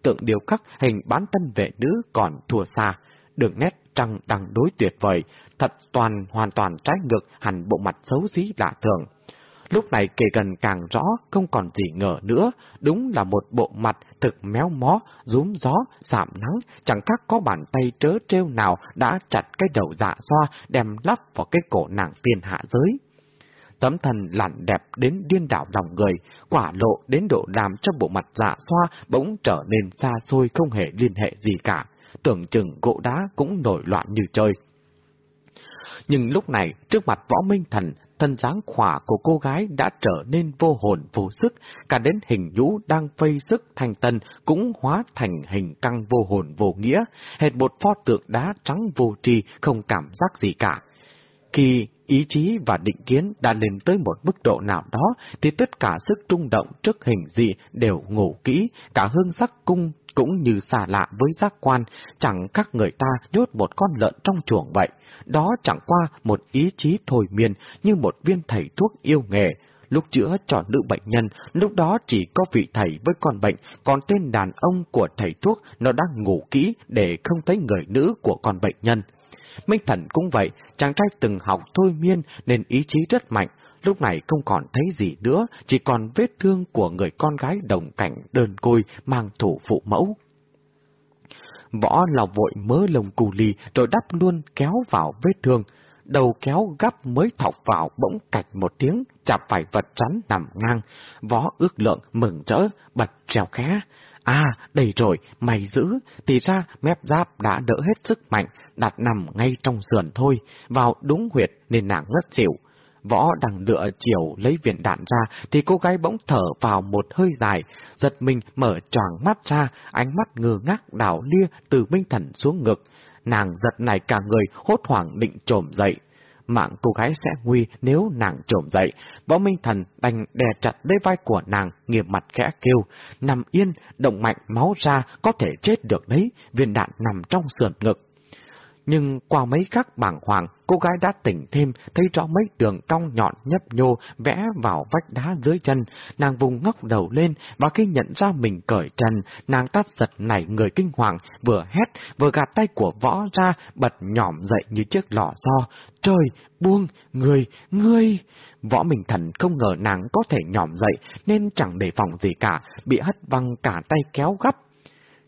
Tượng điều khắc hình bán tân vệ nữ còn thua xa, đường nét trăng đang đối tuyệt vời, thật toàn hoàn toàn trái ngược hẳn bộ mặt xấu xí lạ thường. Lúc này kể gần càng rõ, không còn gì ngờ nữa, đúng là một bộ mặt thực méo mó, rúm gió, sạm nắng, chẳng khác có bàn tay trớ trêu nào đã chặt cái đầu dạ xoa đem lắp vào cái cổ nàng tiên hạ giới. Tấm thần lặn đẹp đến điên đảo lòng người, quả lộ đến độ làm cho bộ mặt dạ xoa bỗng trở nên xa xôi không hề liên hệ gì cả, tưởng chừng gỗ đá cũng nổi loạn như chơi. Nhưng lúc này, trước mặt võ minh thần, thân dáng khỏa của cô gái đã trở nên vô hồn vô sức, cả đến hình nhũ đang phây sức thành tân cũng hóa thành hình căng vô hồn vô nghĩa, hệt một pho tượng đá trắng vô tri không cảm giác gì cả. Khi ý chí và định kiến đã lên tới một mức độ nào đó, thì tất cả sức trung động trước hình dị đều ngủ kỹ, cả hương sắc cung cũng như xa lạ với giác quan, chẳng các người ta nhốt một con lợn trong chuồng vậy. Đó chẳng qua một ý chí thôi miên như một viên thầy thuốc yêu nghề. Lúc chữa cho nữ bệnh nhân, lúc đó chỉ có vị thầy với con bệnh, còn tên đàn ông của thầy thuốc nó đang ngủ kỹ để không thấy người nữ của con bệnh nhân. Minh Thần cũng vậy, chàng trai từng học thôi miên nên ý chí rất mạnh, lúc này không còn thấy gì nữa, chỉ còn vết thương của người con gái đồng cảnh đơn côi mang thủ phụ mẫu. Võ lòng vội mớ lồng cù lì rồi đắp luôn kéo vào vết thương. Đầu kéo gấp mới thọc vào bỗng cạch một tiếng, chạm phải vật rắn nằm ngang. Võ ước lượng mừng rỡ, bật trèo khé. À, đầy rồi, mày giữ, thì ra mép giáp đã đỡ hết sức mạnh, đặt nằm ngay trong sườn thôi, vào đúng huyệt nên nàng ngất xỉu. Võ đang lựa chiều lấy viên đạn ra, thì cô gái bỗng thở vào một hơi dài, giật mình mở tròn mắt ra, ánh mắt ngơ ngác đảo lia từ Minh Thần xuống ngực. Nàng giật này cả người hốt hoảng định trồm dậy. Mạng cô gái sẽ nguy nếu nàng trồm dậy. Võ Minh Thần đành đè chặt lấy vai của nàng, nghiệp mặt khẽ kêu. Nằm yên, động mạnh máu ra, có thể chết được đấy, viên đạn nằm trong sườn ngực nhưng qua mấy khắc bảng hoàng, cô gái đã tỉnh thêm, thấy rõ mấy đường cong nhọn nhấp nhô vẽ vào vách đá dưới chân. Nàng vùng ngóc đầu lên, và khi nhận ra mình cởi trần, nàng tắt giật nảy người kinh hoàng, vừa hét, vừa gạt tay của võ ra, bật nhỏm dậy như chiếc lò xo. Trời, buông, người, ngươi! Võ Minh Thần không ngờ nàng có thể nhỏm dậy, nên chẳng đề phòng gì cả, bị hất văng cả tay kéo gấp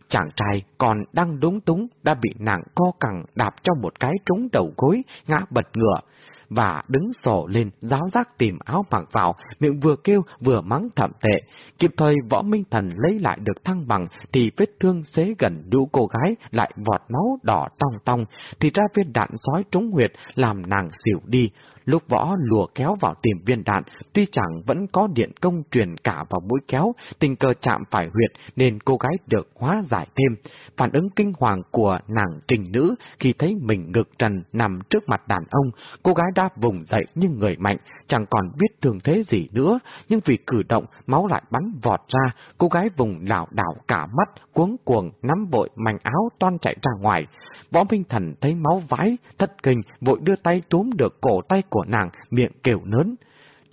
Chàng trai còn đang đúng túng đã bị nàng co cẳng đạp cho một cái trúng đầu gối, ngã bật ngựa, và đứng sổ lên giáo giác tìm áo mặc vào, miệng vừa kêu vừa mắng thậm tệ. Kịp thời võ minh thần lấy lại được thăng bằng thì vết thương xế gần đũ cô gái lại vọt máu đỏ tong tong, thì ra viên đạn sói trúng huyệt làm nàng xỉu đi. Lúc võ lùa kéo vào tìm viên đạn, tuy chẳng vẫn có điện công truyền cả vào mũi kéo, tình cờ chạm phải huyệt nên cô gái được hóa giải thêm. Phản ứng kinh hoàng của nàng trình nữ khi thấy mình ngực trần nằm trước mặt đàn ông, cô gái đã vùng dậy như người mạnh, chẳng còn biết thường thế gì nữa, nhưng vì cử động, máu lại bắn vọt ra, cô gái vùng lảo đảo cả mắt, cuống cuồng, nắm vội mảnh áo toan chạy ra ngoài. Võ Minh Thần thấy máu vái, thất kinh, vội đưa tay túm được cổ tay của nàng, miệng kêu nớn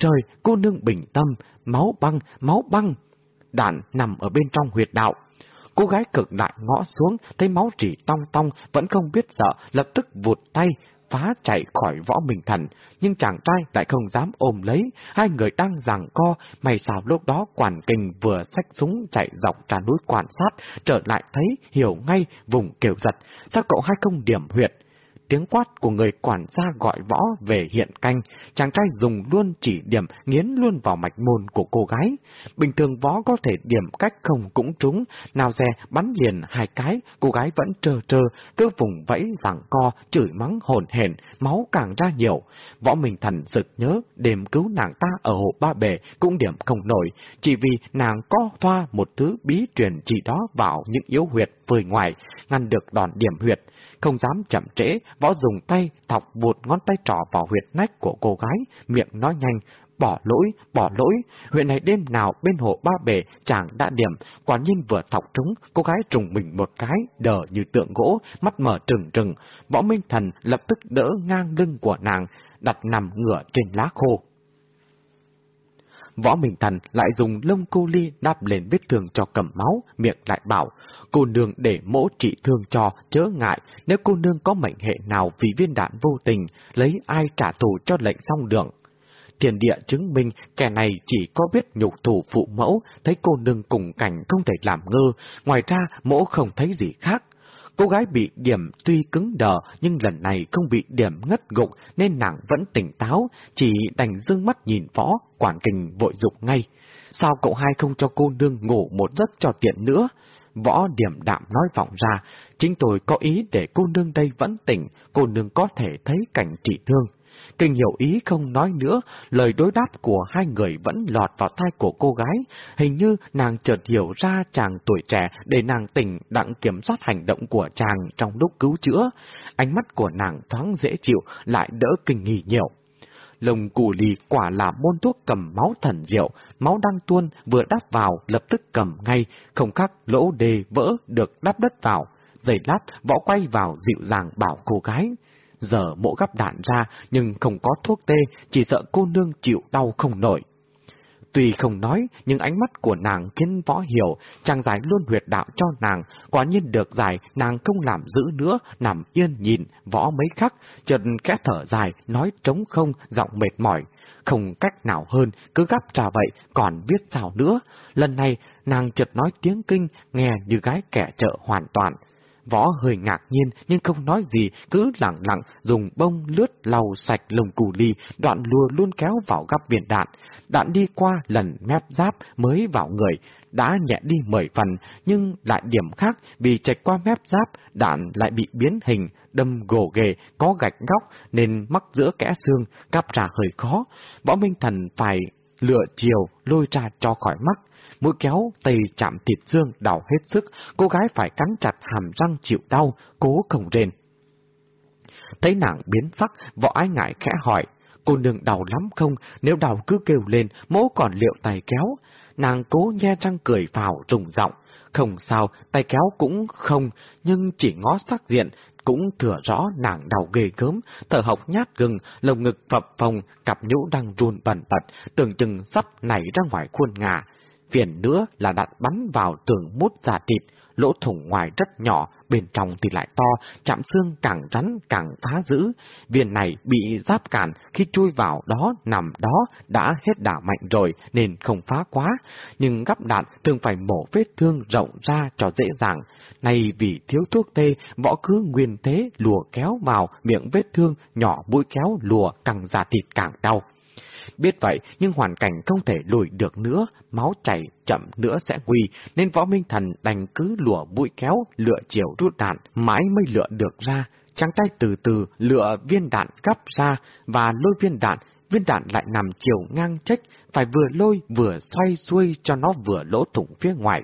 Trời, cô nương bình tâm, máu băng, máu băng. Đạn nằm ở bên trong huyệt đạo. Cô gái cực đại ngõ xuống, thấy máu chỉ tong tong, vẫn không biết sợ, lập tức vụt tay, phá chạy khỏi võ bình thần, nhưng chàng trai lại không dám ôm lấy, hai người đang giằng co, mày xào lúc đó quản kình vừa xách súng chạy dọc trà núi quan sát, trở lại thấy, hiểu ngay, vùng kiểu giật, sao cậu hai không điểm huyệt, tiếng quát của người quản gia gọi võ về hiện canh, chàng trai dùng luôn chỉ điểm nghiến luôn vào mạch môn của cô gái. Bình thường võ có thể điểm cách không cũng trúng, nào dè bắn liền hai cái, cô gái vẫn trơ trơ, cứ vùng vẫy giảng co, chửi mắng hồn hển, máu càng ra nhiều. Võ Minh Thần sực nhớ đêm cứu nàng ta ở hồ ba bể cũng điểm không nổi, chỉ vì nàng có thoa một thứ bí truyền chỉ đó vào những yếu huyệt vơi ngoài, ngăn được đòn điểm huyệt không dám chậm trễ, võ dùng tay thọc vụt ngón tay trỏ vào huyệt nách của cô gái, miệng nói nhanh, bỏ lỗi, bỏ lỗi, huyện này đêm nào bên hồ ba bể chàng đã điểm, quả nhiên vừa thọc trúng, cô gái trùng mình một cái, đờ như tượng gỗ, mắt mở trừng trừng, võ minh thần lập tức đỡ ngang lưng của nàng, đặt nằm ngửa trên lá khô. Võ Minh Thần lại dùng lông cô ly đắp lên vết thương cho cầm máu, miệng lại bảo, cô nương để mỗ trị thương cho, chớ ngại, nếu cô nương có mệnh hệ nào vì viên đạn vô tình, lấy ai trả thù cho lệnh xong đường. Thiền địa chứng minh kẻ này chỉ có biết nhục thủ phụ mẫu, thấy cô nương cùng cảnh không thể làm ngơ, ngoài ra mỗ không thấy gì khác. Cô gái bị điểm tuy cứng đờ nhưng lần này không bị điểm ngất gục nên nàng vẫn tỉnh táo, chỉ đành dương mắt nhìn võ, quản kình vội dục ngay. Sao cậu hai không cho cô nương ngủ một giấc cho tiện nữa? Võ điểm đạm nói vọng ra, chính tôi có ý để cô nương đây vẫn tỉnh, cô nương có thể thấy cảnh trị thương. Kinh hiểu ý không nói nữa, lời đối đáp của hai người vẫn lọt vào tai của cô gái. Hình như nàng chợt hiểu ra chàng tuổi trẻ để nàng tỉnh đặng kiểm soát hành động của chàng trong lúc cứu chữa. Ánh mắt của nàng thoáng dễ chịu, lại đỡ kinh nghi nhiều. Lồng củ lì quả là môn thuốc cầm máu thần diệu, máu đang tuôn vừa đắp vào lập tức cầm ngay, không khác lỗ đề vỡ được đắp đất vào. giày lát, võ quay vào dịu dàng bảo cô gái giờ mộ gắp đạn ra nhưng không có thuốc tê, chỉ sợ cô nương chịu đau không nổi. Tuy không nói, nhưng ánh mắt của nàng khiến võ hiểu, chàng giải luôn huyệt đạo cho nàng, quả nhiên được giải, nàng không làm giữ nữa, nằm yên nhìn, võ mấy khắc, chợt kẽ thở dài, nói trống không, giọng mệt mỏi. Không cách nào hơn, cứ gắp trà vậy, còn biết sao nữa. Lần này, nàng chợt nói tiếng kinh, nghe như gái kẻ trợ hoàn toàn. Võ hơi ngạc nhiên nhưng không nói gì, cứ lặng lặng dùng bông lướt lau sạch lồng cù ly, đoạn lùa luôn kéo vào gắp viên đạn. Đạn đi qua lần mép giáp mới vào người, đã nhẹ đi mười phần, nhưng lại điểm khác vì chạy qua mép giáp, đạn lại bị biến hình, đâm gồ ghề, có gạch góc nên mắc giữa kẽ xương, gắp ra hơi khó. Võ Minh Thần phải lựa chiều lôi ra cho khỏi mắt mũi kéo, tay chạm thịt xương đau hết sức, cô gái phải cắn chặt hàm răng chịu đau, cố không rên. Thấy nàng biến sắc, võ ái ngại khẽ hỏi, cô nương đau lắm không, nếu đau cứ kêu lên, mỗ còn liệu tay kéo. Nàng cố nhe răng cười vào rùng giọng không sao, tay kéo cũng không, nhưng chỉ ngó sắc diện, cũng thừa rõ nàng đau ghê gớm, thở hộc nhát gừng, lồng ngực phập phồng, cặp nhũ đang run bẩn bật, tưởng chừng sắp nảy ra ngoài khuôn ngà. Phiền nữa là đặt bắn vào tường mút giả thịt, lỗ thủng ngoài rất nhỏ, bên trong thì lại to, chạm xương càng rắn càng phá dữ. Viên này bị giáp cản, khi chui vào đó nằm đó đã hết đả mạnh rồi nên không phá quá, nhưng gắp đạn thường phải mổ vết thương rộng ra cho dễ dàng. Này vì thiếu thuốc tê, võ cứ nguyên thế lùa kéo vào miệng vết thương, nhỏ mũi kéo lùa càng giả thịt càng đau. Biết vậy, nhưng hoàn cảnh không thể lùi được nữa, máu chảy chậm nữa sẽ nguy, nên võ minh thần đành cứ lùa bụi kéo, lựa chiều rút đạn, mãi mới lựa được ra. chàng tay từ từ lựa viên đạn gấp ra và lôi viên đạn, viên đạn lại nằm chiều ngang trách, phải vừa lôi vừa xoay xuôi cho nó vừa lỗ thủng phía ngoài.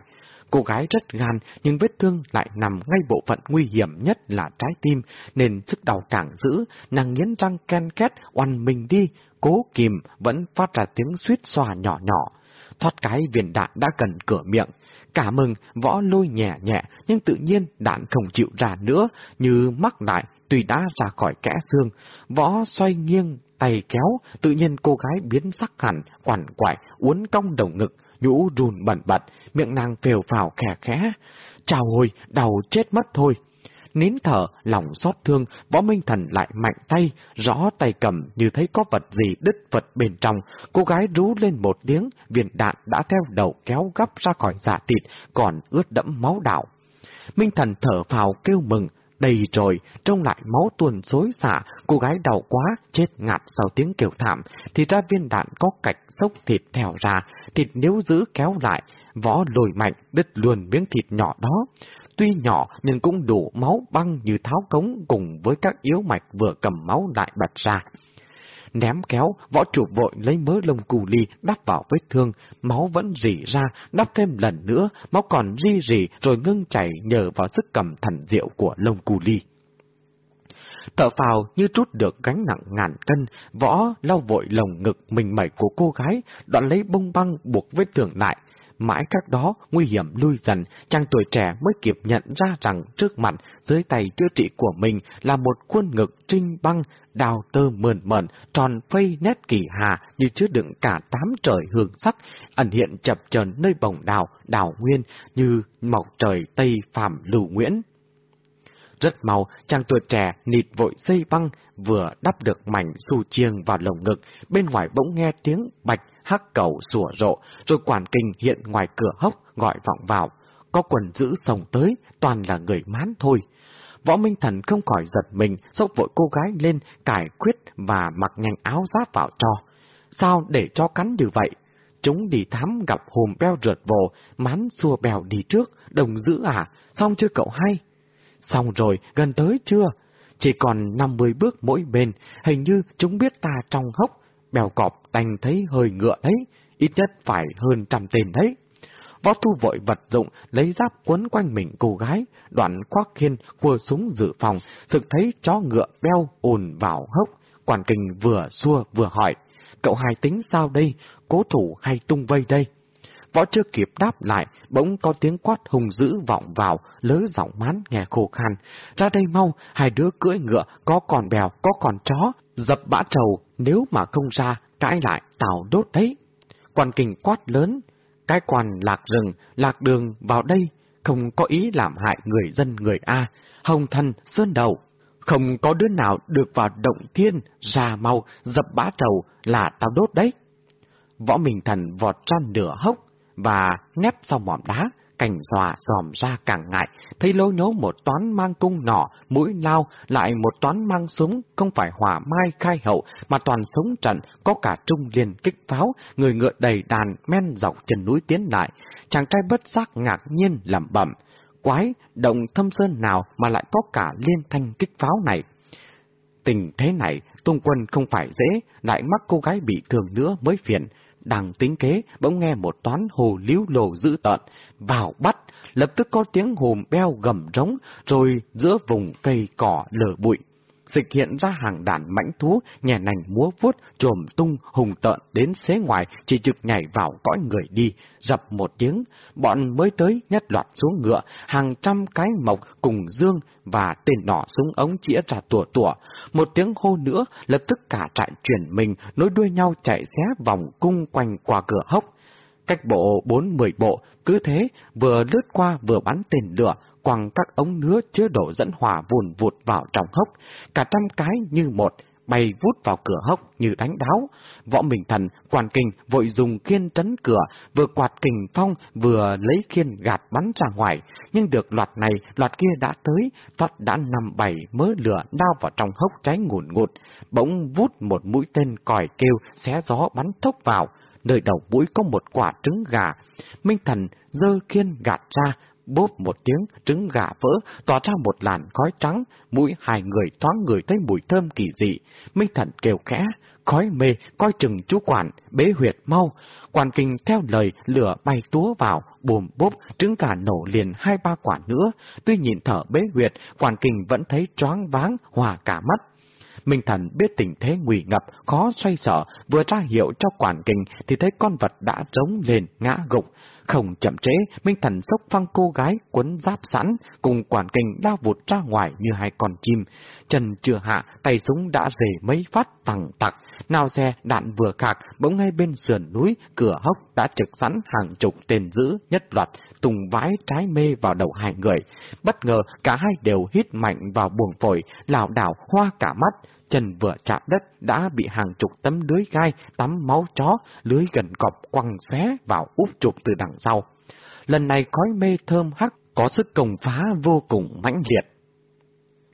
Cô gái rất gan, nhưng vết thương lại nằm ngay bộ phận nguy hiểm nhất là trái tim, nên sức đau càng dữ, nàng nghiến răng ken két, oằn mình đi, cố kìm, vẫn phát ra tiếng suýt xòa nhỏ nhỏ. Thoát cái viên đạn đã gần cửa miệng. Cả mừng, võ lôi nhẹ nhẹ, nhưng tự nhiên đạn không chịu ra nữa, như mắc lại, tùy đã ra khỏi kẽ xương. Võ xoay nghiêng, tay kéo, tự nhiên cô gái biến sắc hẳn, quằn quại, uốn cong đầu ngực, nhũ run bẩn bật, miệng nàng phèo phào khẽ khẽ. Chào hồi, đầu chết mất thôi. Nín thở, lòng xót thương, võ minh thần lại mạnh tay, rõ tay cầm như thấy có vật gì đứt vật bên trong. Cô gái rú lên một tiếng, viên đạn đã theo đầu kéo gấp ra khỏi giả thịt, còn ướt đẫm máu đảo. Minh thần thở phào kêu mừng, đầy rồi, trông lại máu tuôn xối xả, cô gái đau quá, chết ngạt sau tiếng kêu thảm, thì ra viên đạn có cạch sốc thịt theo ra, thịt nếu giữ kéo lại, võ lồi mạnh, đứt luôn miếng thịt nhỏ đó. Tuy nhỏ nhưng cũng đủ máu băng như tháo cống cùng với các yếu mạch vừa cầm máu lại bật ra. Ném kéo, võ chủ vội lấy mớ lông cù ly đắp vào vết thương, máu vẫn rỉ ra, đắp thêm lần nữa, máu còn ri rỉ rồi ngưng chảy nhờ vào sức cầm thần diệu của lông cù ly. Thở phào như trút được gánh nặng ngàn cân, võ lau vội lồng ngực mình mẩy của cô gái, đoạn lấy bông băng buộc vết thương lại, Mãi các đó, nguy hiểm lui dần, chàng tuổi trẻ mới kịp nhận ra rằng trước mặt, dưới tay chữa trị của mình là một khuôn ngực trinh băng, đào tơ mờn mờn, tròn phây nét kỳ hà như chứa đựng cả tám trời hương sắc, ẩn hiện chập chờn nơi bồng đào, đào nguyên như mọc trời Tây Phạm Lưu Nguyễn. Rất mau, chàng tuổi trẻ nịt vội dây băng, vừa đắp được mảnh su chiêng vào lồng ngực, bên ngoài bỗng nghe tiếng bạch hắc cầu sủa rộ, rồi quản kinh hiện ngoài cửa hốc gọi vọng vào. Có quần giữ sồng tới, toàn là người mán thôi. Võ Minh Thần không khỏi giật mình, sốc vội cô gái lên, cải quyết và mặc nhanh áo giáp vào cho. Sao để cho cắn như vậy? Chúng đi thám gặp hùm beo rượt vồ, mán xua bèo đi trước, đồng giữ à, xong chưa cậu hay? Xong rồi, gần tới chưa? Chỉ còn 50 bước mỗi bên, hình như chúng biết ta trong hốc, bèo cọp đành thấy hơi ngựa đấy, ít nhất phải hơn trăm tên đấy. Võ thu vội vật dụng, lấy giáp quấn quanh mình cô gái, đoạn khoác khiên, cua súng dự phòng, thực thấy chó ngựa beo ồn vào hốc. Quản kình vừa xua vừa hỏi, cậu hai tính sao đây, cố thủ hay tung vây đây? Võ chưa kịp đáp lại, bỗng có tiếng quát hùng dữ vọng vào, lớ giọng mán nghe khô khan. Ra đây mau, hai đứa cưỡi ngựa, có còn bèo, có còn chó, dập bã trầu, nếu mà không ra, cãi lại, tào đốt đấy. Quan kình quát lớn, cái quan lạc rừng, lạc đường vào đây, không có ý làm hại người dân người A, hồng thân, sơn đầu. Không có đứa nào được vào động thiên, ra mau, dập bã trầu là tao đốt đấy. Võ Minh Thần vọt ra nửa hốc, và nép sau mỏm đá, cảnh dọa dòm ra càng ngại, thấy lối nhố một toán mang cung nỏ, mũi lao, lại một toán mang súng, không phải hỏa mai khai hậu, mà toàn súng trận, có cả trung liền kích pháo, người ngựa đầy đàn men dọc chân núi tiến lại. Chàng trai bất giác ngạc nhiên lẩm bẩm, quái, động thâm sơn nào mà lại có cả liên thanh kích pháo này. Tình thế này, tung quân không phải dễ, lại mắc cô gái bị thương nữa mới phiền đang tính kế, bỗng nghe một toán hồ liếu lồ dữ tợn, vào bắt, lập tức có tiếng hùm beo gầm rống, rồi giữa vùng cây cỏ lở bụi. Dịch hiện ra hàng đàn mãnh thú, nhẹ nành múa vuốt, trồm tung, hùng tợn đến xế ngoài, chỉ trực nhảy vào cõi người đi, dập một tiếng, bọn mới tới nhất loạt xuống ngựa, hàng trăm cái mộc cùng dương và tên nỏ súng ống chĩa ra tủa tủa. Một tiếng hô nữa, lập tức cả trại chuyển mình, nối đuôi nhau chạy xé vòng cung quanh qua cửa hốc. Cách bộ bốn mười bộ, cứ thế, vừa lướt qua vừa bắn tên lửa, quăng các ống nứa chứa đổ dẫn hỏa vùn vụt vào trong hốc, cả trăm cái như một, bay vút vào cửa hốc như đánh đáo. Võ Minh Thần, quản kinh vội dùng khiên trấn cửa, vừa quạt kình phong vừa lấy khiên gạt bắn ra ngoài. Nhưng được loạt này, loạt kia đã tới, thoát đã nằm bảy mớ lửa đao vào trong hốc cháy ngùn ngụt. Bỗng vút một mũi tên còi kêu, xé gió bắn thốc vào. Nơi đầu mũi có một quả trứng gà. Minh Thần dơ khiên gạt ra, bốp một tiếng, trứng gà vỡ, tỏa ra một làn khói trắng, mũi hai người thoáng người thấy mùi thơm kỳ dị. Minh Thần kêu khẽ, khói mê, coi chừng chú quản, bế huyệt mau. Quản kinh theo lời, lửa bay túa vào, bùm bốp, trứng gà nổ liền hai ba quả nữa. Tuy nhìn thở bế huyệt, quản kinh vẫn thấy choáng váng, hòa cả mắt. Minh Thần biết tình thế nguy ngập, khó xoay sở, vừa ra hiệu cho quản kinh thì thấy con vật đã trống lên, ngã gục. Không chậm chế, Minh Thần sốc phăng cô gái quấn giáp sẵn, cùng quản kinh lao vụt ra ngoài như hai con chim. trần chưa hạ, tay súng đã rề mấy phát tặng tặc. Nào xe, đạn vừa khạc, bỗng ngay bên sườn núi, cửa hốc đã trực sẵn hàng chục tên giữ, nhất loạt, tùng vái trái mê vào đầu hai người. Bất ngờ, cả hai đều hít mạnh vào buồng phổi, lảo đảo hoa cả mắt, chân vừa chạm đất đã bị hàng chục tấm lưới gai tắm máu chó, lưới gần cọp quăng xé vào úp chụp từ đằng sau. Lần này khói mê thơm hắc có sức công phá vô cùng mãnh liệt.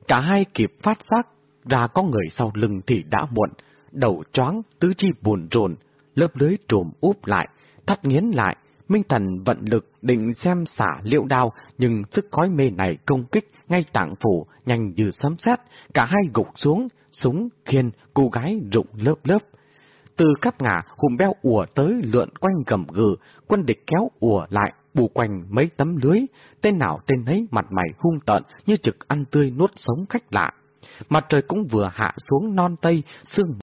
Cả hai kịp phát giác ra có người sau lưng thì đã muộn, đầu choáng, tứ chi buồn rồn, lớp lưới trùm úp lại, thắt nghiến lại. Minh Thần vận lực định xem xả liệu đao, nhưng sức khói mê này công kích ngay tạng phủ, nhanh như sấm sét, cả hai gục xuống, súng, khiên, cô gái rụng lớp lớp. Từ khắp ngả, hùm beo ùa tới lượn quanh gầm gừ, quân địch kéo ùa lại, bù quanh mấy tấm lưới, tên nào tên ấy mặt mày hung tợn như trực ăn tươi nuốt sống khách lạ. Mặt trời cũng vừa hạ xuống non tây, sương